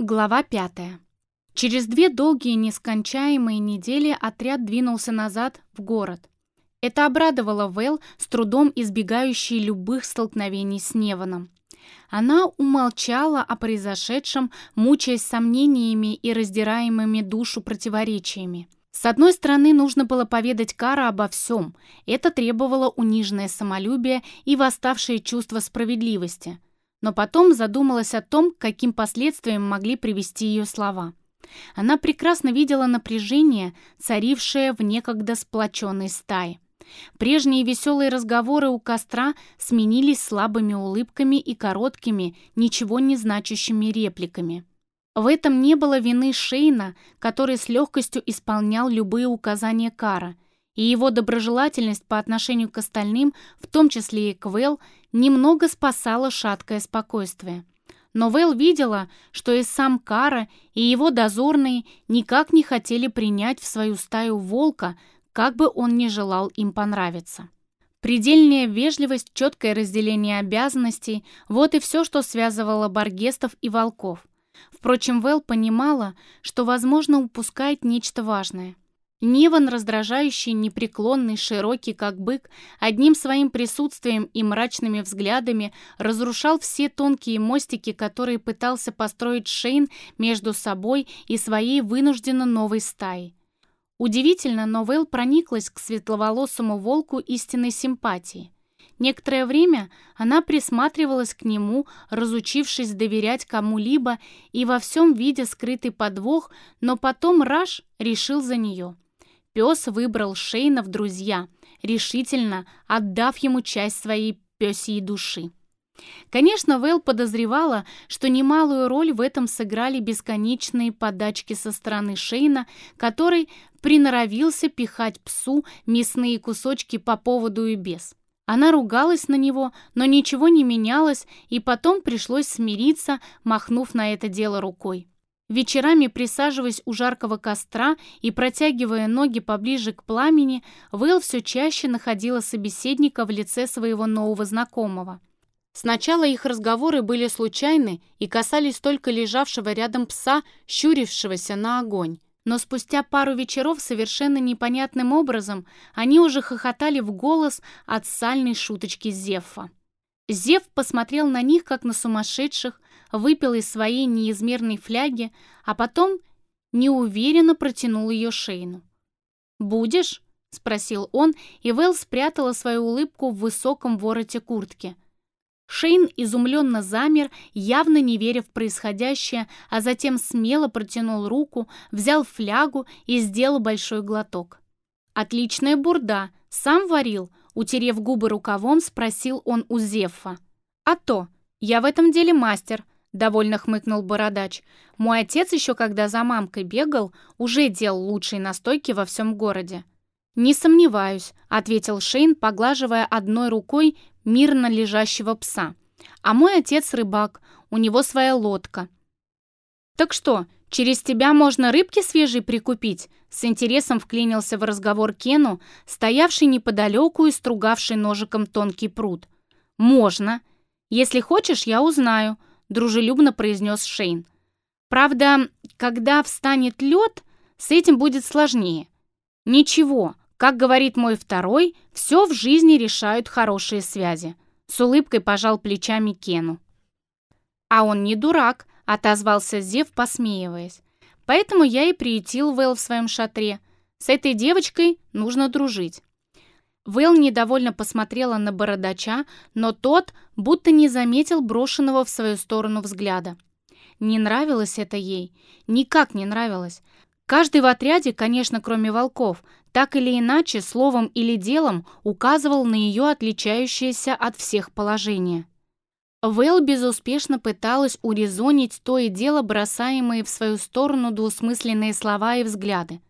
Глава пятая. Через две долгие нескончаемые недели отряд двинулся назад в город. Это обрадовало Вэл, с трудом избегающей любых столкновений с Неваном. Она умолчала о произошедшем, мучаясь сомнениями и раздираемыми душу противоречиями. С одной стороны, нужно было поведать Кара обо всем. Это требовало униженное самолюбие и восставшее чувство справедливости – но потом задумалась о том, каким последствиям могли привести ее слова. Она прекрасно видела напряжение, царившее в некогда сплоченной стае. Прежние веселые разговоры у костра сменились слабыми улыбками и короткими, ничего не значащими репликами. В этом не было вины Шейна, который с легкостью исполнял любые указания Кара, и его доброжелательность по отношению к остальным, в том числе и к Вэл, немного спасала шаткое спокойствие. Но Вэл видела, что и сам Кара, и его дозорные никак не хотели принять в свою стаю волка, как бы он ни желал им понравиться. Предельная вежливость, четкое разделение обязанностей – вот и все, что связывало баргестов и волков. Впрочем, Вэл понимала, что, возможно, упускает нечто важное – Ниван, раздражающий, непреклонный, широкий, как бык, одним своим присутствием и мрачными взглядами разрушал все тонкие мостики, которые пытался построить Шейн между собой и своей вынужденно новой стаей. Удивительно, но Вэл прониклась к светловолосому волку истинной симпатии. Некоторое время она присматривалась к нему, разучившись доверять кому-либо и во всем видя скрытый подвох, но потом Раш решил за нее. Пес выбрал Шейна в друзья, решительно отдав ему часть своей пёсьей души. Конечно, Вэл подозревала, что немалую роль в этом сыграли бесконечные подачки со стороны Шейна, который приноровился пихать псу мясные кусочки по поводу и без. Она ругалась на него, но ничего не менялось, и потом пришлось смириться, махнув на это дело рукой. Вечерами, присаживаясь у жаркого костра и протягивая ноги поближе к пламени, Вэл все чаще находила собеседника в лице своего нового знакомого. Сначала их разговоры были случайны и касались только лежавшего рядом пса, щурившегося на огонь. Но спустя пару вечеров совершенно непонятным образом они уже хохотали в голос от сальной шуточки Зефа. Зев посмотрел на них, как на сумасшедших, выпил из своей неизмерной фляги, а потом неуверенно протянул ее Шейну. «Будешь?» — спросил он, и Вэл спрятала свою улыбку в высоком вороте куртки. Шейн изумленно замер, явно не веря в происходящее, а затем смело протянул руку, взял флягу и сделал большой глоток. «Отличная бурда! Сам варил!» Утерев губы рукавом, спросил он у Зефа. «А то! Я в этом деле мастер!» Довольно хмыкнул бородач. Мой отец еще когда за мамкой бегал, уже делал лучшие настойки во всем городе. «Не сомневаюсь», — ответил Шейн, поглаживая одной рукой мирно лежащего пса. «А мой отец рыбак, у него своя лодка». «Так что, через тебя можно рыбки свежей прикупить?» С интересом вклинился в разговор Кену, стоявший неподалеку и стругавший ножиком тонкий пруд. «Можно. Если хочешь, я узнаю», дружелюбно произнес Шейн. Правда, когда встанет лед, с этим будет сложнее. Ничего, как говорит мой второй, все в жизни решают хорошие связи. С улыбкой пожал плечами Кену. А он не дурак, отозвался Зев, посмеиваясь. Поэтому я и приютил Вэл в своем шатре. С этой девочкой нужно дружить. Вэл недовольно посмотрела на бородача, но тот будто не заметил брошенного в свою сторону взгляда. Не нравилось это ей, никак не нравилось. Каждый в отряде, конечно, кроме волков, так или иначе, словом или делом, указывал на ее отличающееся от всех положение. Вэл безуспешно пыталась урезонить то и дело бросаемые в свою сторону двусмысленные слова и взгляды.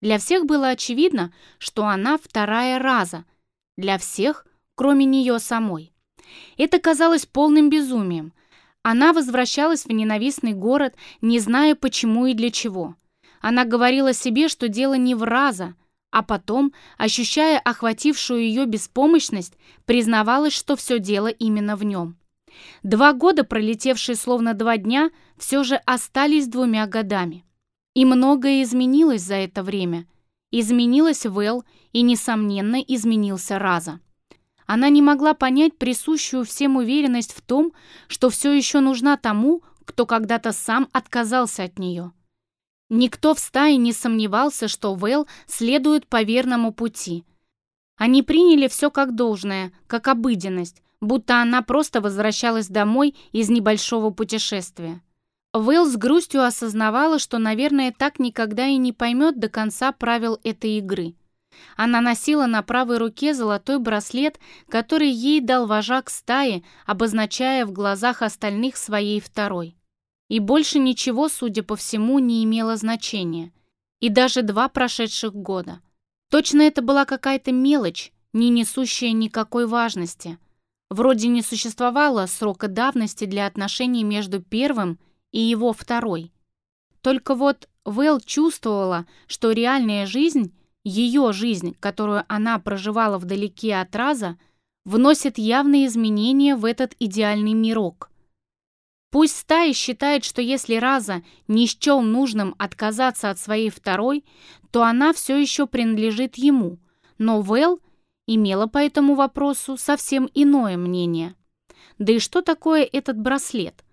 Для всех было очевидно, что она вторая раза. Для всех, кроме нее самой. Это казалось полным безумием. Она возвращалась в ненавистный город, не зная почему и для чего. Она говорила себе, что дело не в раза, а потом, ощущая охватившую ее беспомощность, признавалась, что все дело именно в нем. Два года, пролетевшие словно два дня, все же остались двумя годами. И многое изменилось за это время. Изменилась Вэл, и, несомненно, изменился Раза. Она не могла понять присущую всем уверенность в том, что все еще нужна тому, кто когда-то сам отказался от нее. Никто в стае не сомневался, что Вэл следует по верному пути. Они приняли все как должное, как обыденность, будто она просто возвращалась домой из небольшого путешествия. Вэл с грустью осознавала, что, наверное, так никогда и не поймет до конца правил этой игры. Она носила на правой руке золотой браслет, который ей дал вожак стаи, обозначая в глазах остальных своей второй. И больше ничего, судя по всему, не имело значения. И даже два прошедших года. Точно это была какая-то мелочь, не несущая никакой важности. Вроде не существовало срока давности для отношений между первым и его второй. Только вот Вэл чувствовала, что реальная жизнь ее жизнь, которую она проживала вдалеке от Раза, вносит явные изменения в этот идеальный мирок. Пусть стая считает, что если Раза не счел нужным отказаться от своей второй, то она все еще принадлежит ему, но Вэл имела по этому вопросу совсем иное мнение. Да и что такое этот браслет?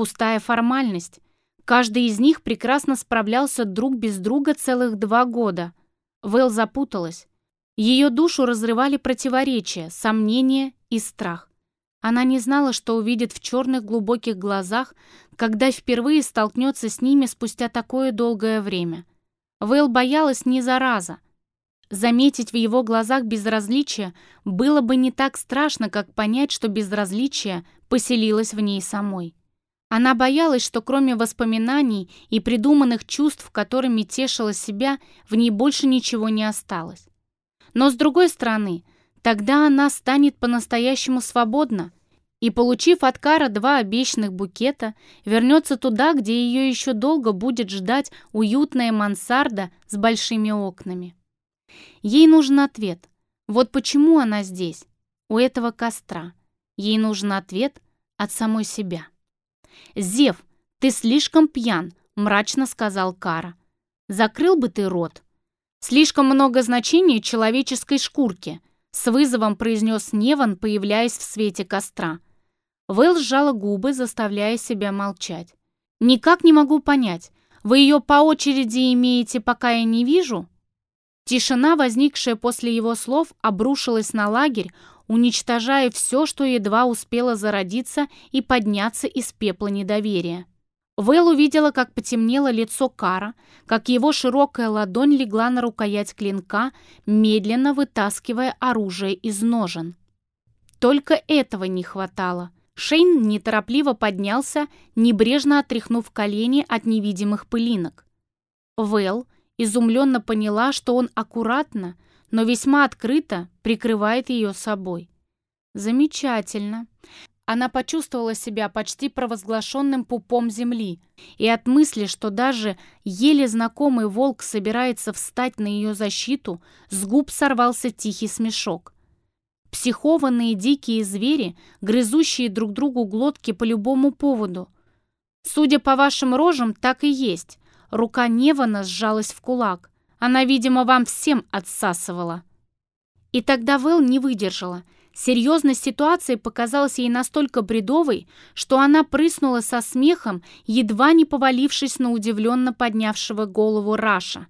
Пустая формальность. Каждый из них прекрасно справлялся друг без друга целых два года – Вэл запуталась. Ее душу разрывали противоречия, сомнения и страх. Она не знала, что увидит в черных глубоких глазах, когда впервые столкнется с ними спустя такое долгое время. Вэл боялась не зараза. Заметить в его глазах безразличие было бы не так страшно, как понять, что безразличие поселилось в ней самой. Она боялась, что кроме воспоминаний и придуманных чувств, которыми тешила себя, в ней больше ничего не осталось. Но с другой стороны, тогда она станет по-настоящему свободна и, получив от Кара два обещанных букета, вернется туда, где ее еще долго будет ждать уютная мансарда с большими окнами. Ей нужен ответ. Вот почему она здесь, у этого костра. Ей нужен ответ от самой себя. «Зев, ты слишком пьян», — мрачно сказал Кара. «Закрыл бы ты рот». «Слишком много значения человеческой шкурки», — с вызовом произнес Неван, появляясь в свете костра. Вэл сжала губы, заставляя себя молчать. «Никак не могу понять, вы ее по очереди имеете, пока я не вижу?» Тишина, возникшая после его слов, обрушилась на лагерь, уничтожая все, что едва успело зародиться и подняться из пепла недоверия. Вэл увидела, как потемнело лицо Кара, как его широкая ладонь легла на рукоять клинка, медленно вытаскивая оружие из ножен. Только этого не хватало. Шейн неторопливо поднялся, небрежно отряхнув колени от невидимых пылинок. Вэл изумленно поняла, что он аккуратно, но весьма открыто прикрывает ее собой. Замечательно. Она почувствовала себя почти провозглашенным пупом земли, и от мысли, что даже еле знакомый волк собирается встать на ее защиту, с губ сорвался тихий смешок. Психованные дикие звери, грызущие друг другу глотки по любому поводу. Судя по вашим рожам, так и есть. Рука Невана сжалась в кулак. Она, видимо, вам всем отсасывала». И тогда Вэл не выдержала. Серьезность ситуации показалась ей настолько бредовой, что она прыснула со смехом, едва не повалившись на удивленно поднявшего голову Раша.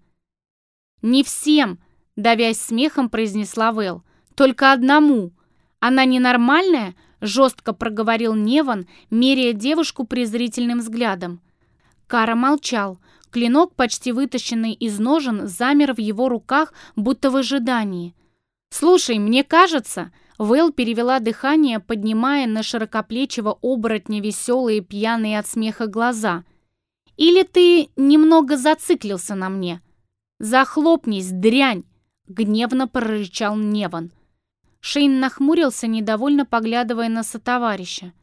«Не всем!» — давясь смехом, произнесла Вэл. «Только одному! Она ненормальная?» — жестко проговорил Неван, меряя девушку презрительным взглядом. Кара молчал, Клинок, почти вытащенный из ножен, замер в его руках, будто в ожидании. «Слушай, мне кажется...» Вэл перевела дыхание, поднимая на широкоплечего оборотня веселые, пьяные от смеха глаза. «Или ты немного зациклился на мне?» «Захлопнись, дрянь!» — гневно прорычал Неван. Шейн нахмурился, недовольно поглядывая на сотоварища.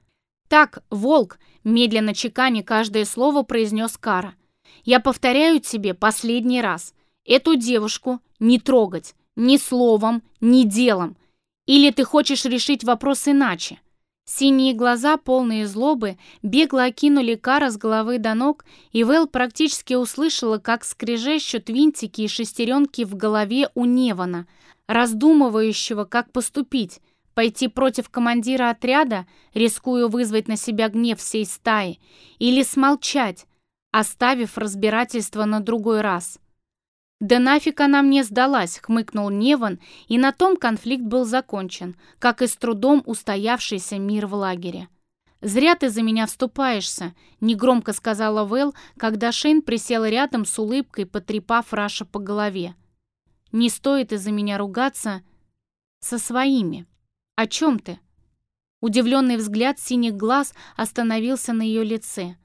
«Так, волк!» — медленно чеканя каждое слово произнес Кара — я повторяю тебе последний раз. Эту девушку не трогать ни словом, ни делом. Или ты хочешь решить вопрос иначе? Синие глаза, полные злобы, бегло окинули Кара с головы до ног, и Вэл практически услышала, как скрежещут винтики и шестеренки в голове у Невана, раздумывающего, как поступить, пойти против командира отряда, рискуя вызвать на себя гнев всей стаи, или смолчать, оставив разбирательство на другой раз. «Да нафиг она мне сдалась!» — хмыкнул Неван, и на том конфликт был закончен, как и с трудом устоявшийся мир в лагере. «Зря ты за меня вступаешься», — негромко сказала Вэл, когда Шейн присел рядом с улыбкой, потрепав Раша по голове. «Не стоит из-за меня ругаться со своими. О чем ты?» Удивленный взгляд синих глаз остановился на ее лице.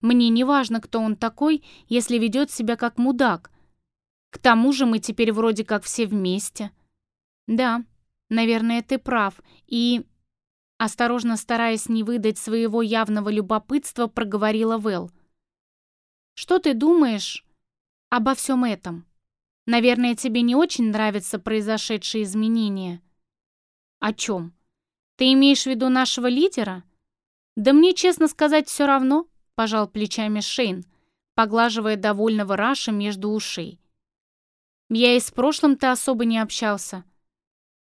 «Мне не важно, кто он такой, если ведет себя как мудак», к тому же мы теперь вроде как все вместе. Да, наверное, ты прав. И, осторожно стараясь не выдать своего явного любопытства, проговорила Вэл. Что ты думаешь обо всем этом? Наверное, тебе не очень нравятся произошедшие изменения. О чем? Ты имеешь в виду нашего лидера? Да мне, честно сказать, все равно, пожал плечами Шейн, поглаживая довольного Раша между ушей. Я и с прошлым-то особо не общался.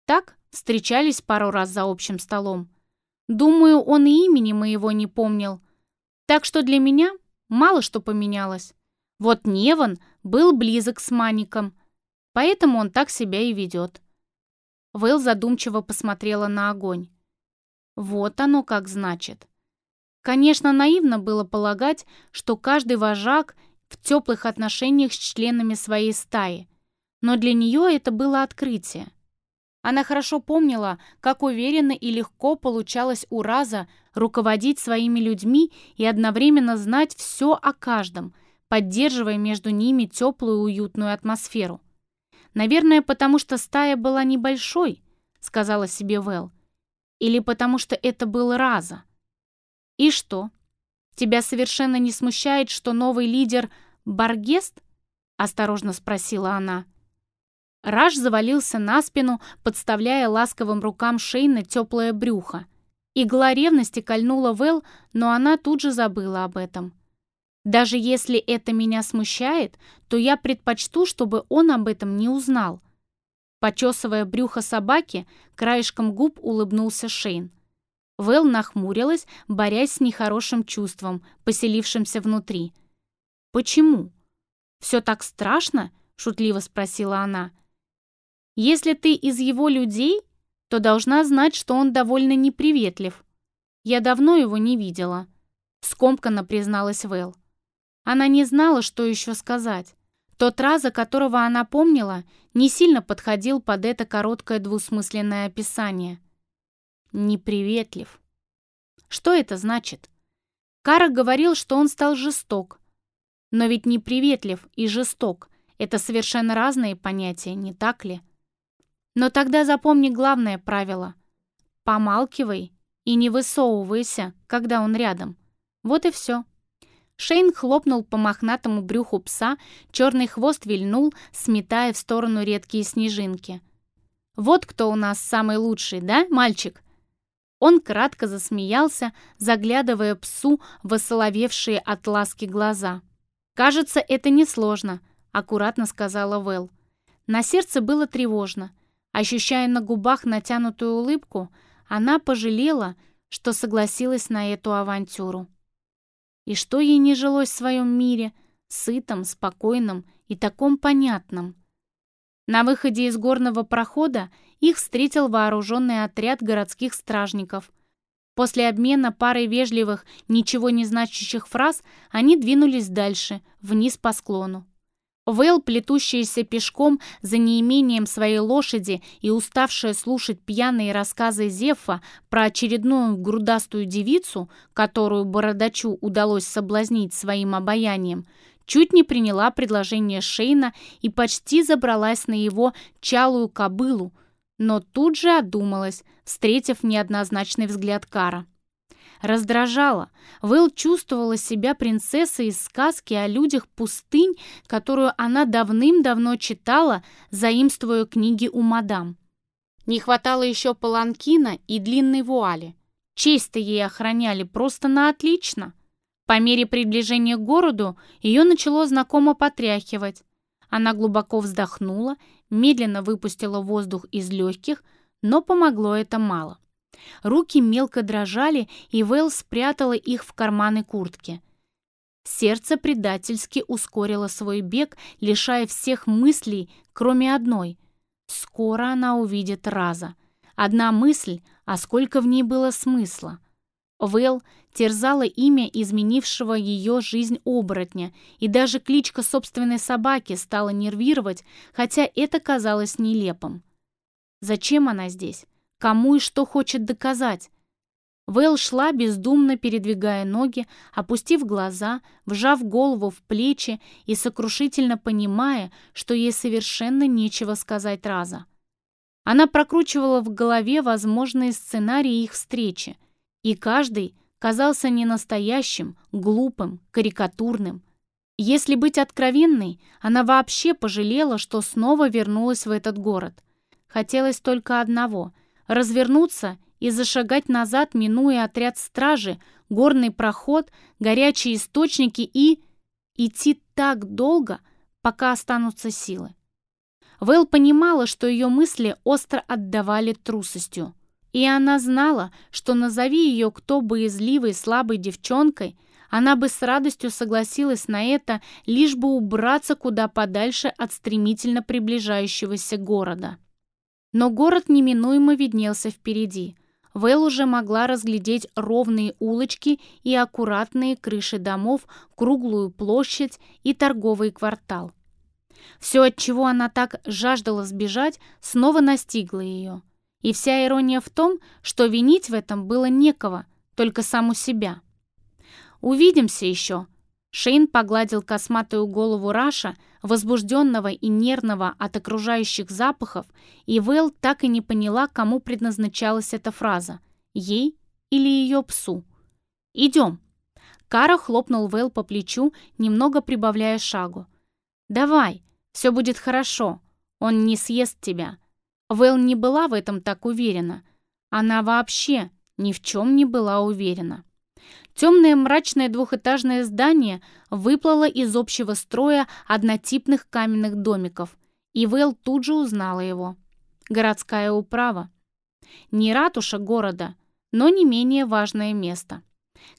Так, встречались пару раз за общим столом. Думаю, он и имени моего не помнил. Так что для меня мало что поменялось. Вот Неван был близок с Маником, поэтому он так себя и ведет. Вэл задумчиво посмотрела на огонь. Вот оно как значит. Конечно, наивно было полагать, что каждый вожак в теплых отношениях с членами своей стаи но для нее это было открытие. Она хорошо помнила, как уверенно и легко получалось у Раза руководить своими людьми и одновременно знать все о каждом, поддерживая между ними теплую уютную атмосферу. «Наверное, потому что стая была небольшой», — сказала себе Вэл. «Или потому что это был Раза». «И что? Тебя совершенно не смущает, что новый лидер — Баргест?» — осторожно спросила она. Раш завалился на спину, подставляя ласковым рукам Шейна теплое брюхо. Игла ревности кольнула Вэл, но она тут же забыла об этом. «Даже если это меня смущает, то я предпочту, чтобы он об этом не узнал». Почесывая брюхо собаки, краешком губ улыбнулся Шейн. Вэл нахмурилась, борясь с нехорошим чувством, поселившимся внутри. «Почему? Все так страшно?» — шутливо спросила она. Если ты из его людей, то должна знать, что он довольно неприветлив. Я давно его не видела», — скомканно призналась Вэл. Она не знала, что еще сказать. Тот Раза, которого она помнила, не сильно подходил под это короткое двусмысленное описание. Неприветлив. Что это значит? Кара говорил, что он стал жесток. Но ведь неприветлив и жесток — это совершенно разные понятия, не так ли? Но тогда запомни главное правило. Помалкивай и не высовывайся, когда он рядом. Вот и все. Шейн хлопнул по мохнатому брюху пса, черный хвост вильнул, сметая в сторону редкие снежинки. «Вот кто у нас самый лучший, да, мальчик?» Он кратко засмеялся, заглядывая псу в осоловевшие от ласки глаза. «Кажется, это несложно», — аккуратно сказала Вэл. На сердце было тревожно — Ощущая на губах натянутую улыбку, она пожалела, что согласилась на эту авантюру. И что ей не жилось в своем мире, сытом, спокойном и таком понятном. На выходе из горного прохода их встретил вооруженный отряд городских стражников. После обмена парой вежливых, ничего не значащих фраз, они двинулись дальше, вниз по склону. Вэл, плетущаяся пешком за неимением своей лошади и уставшая слушать пьяные рассказы Зефа про очередную грудастую девицу, которую бородачу удалось соблазнить своим обаянием, чуть не приняла предложение Шейна и почти забралась на его чалую кобылу, но тут же одумалась, встретив неоднозначный взгляд Кара раздражало. Вэл чувствовала себя принцессой из сказки о людях пустынь, которую она давным-давно читала, заимствуя книги у мадам. Не хватало еще паланкина и длинной вуали. Честь-то ей охраняли просто на отлично. По мере приближения к городу ее начало знакомо потряхивать. Она глубоко вздохнула, медленно выпустила воздух из легких, но помогло это мало. Руки мелко дрожали, и Вэл спрятала их в карманы куртки. Сердце предательски ускорило свой бег, лишая всех мыслей, кроме одной. Скоро она увидит Раза. Одна мысль, а сколько в ней было смысла. Вэл терзала имя изменившего ее жизнь оборотня, и даже кличка собственной собаки стала нервировать, хотя это казалось нелепым. Зачем она здесь? Кому и что хочет доказать? Вэл шла, бездумно передвигая ноги, опустив глаза, вжав голову в плечи и сокрушительно понимая, что ей совершенно нечего сказать раза. Она прокручивала в голове возможные сценарии их встречи, и каждый казался ненастоящим, глупым, карикатурным. Если быть откровенной, она вообще пожалела, что снова вернулась в этот город. Хотелось только одного — развернуться и зашагать назад, минуя отряд стражи, горный проход, горячие источники и... идти так долго, пока останутся силы. Вэл понимала, что ее мысли остро отдавали трусостью. И она знала, что назови ее кто боязливой, слабой девчонкой, она бы с радостью согласилась на это, лишь бы убраться куда подальше от стремительно приближающегося города. Но город неминуемо виднелся впереди. Вэл уже могла разглядеть ровные улочки и аккуратные крыши домов, круглую площадь и торговый квартал. Все, от чего она так жаждала сбежать, снова настигло ее – и вся ирония в том, что винить в этом было некого, только саму себя. «Увидимся еще!» Шейн погладил косматую голову Раша, возбужденного и нервного от окружающих запахов, и Вэл так и не поняла, кому предназначалась эта фраза — ей или ее псу. «Идем!» Кара хлопнул Вэл по плечу, немного прибавляя шагу. «Давай, все будет хорошо, он не съест тебя. Вэл не была в этом так уверена. Она вообще ни в чем не была уверена. Темное мрачное двухэтажное здание выплыло из общего строя однотипных каменных домиков, и Вэл тут же узнала его. Городская управа. Не ратуша города, но не менее важное место.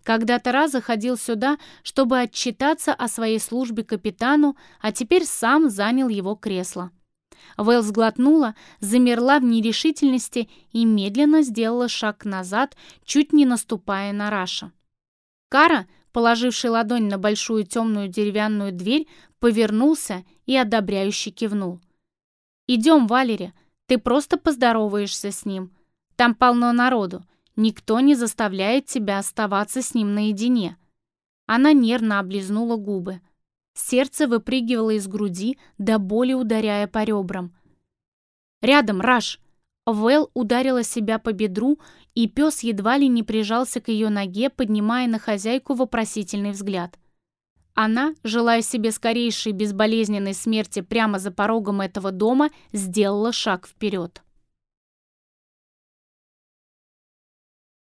Когда-то раз заходил сюда, чтобы отчитаться о своей службе капитану, а теперь сам занял его кресло. Вэл сглотнула, замерла в нерешительности и медленно сделала шаг назад, чуть не наступая на Раша. Кара, положивший ладонь на большую темную деревянную дверь, повернулся и одобряюще кивнул. «Идем, Валери, ты просто поздороваешься с ним. Там полно народу, никто не заставляет тебя оставаться с ним наедине». Она нервно облизнула губы. Сердце выпрыгивало из груди, до боли ударяя по ребрам. «Рядом, Раш!» Вэл ударила себя по бедру, и пес едва ли не прижался к ее ноге, поднимая на хозяйку вопросительный взгляд. Она, желая себе скорейшей безболезненной смерти прямо за порогом этого дома, сделала шаг вперед.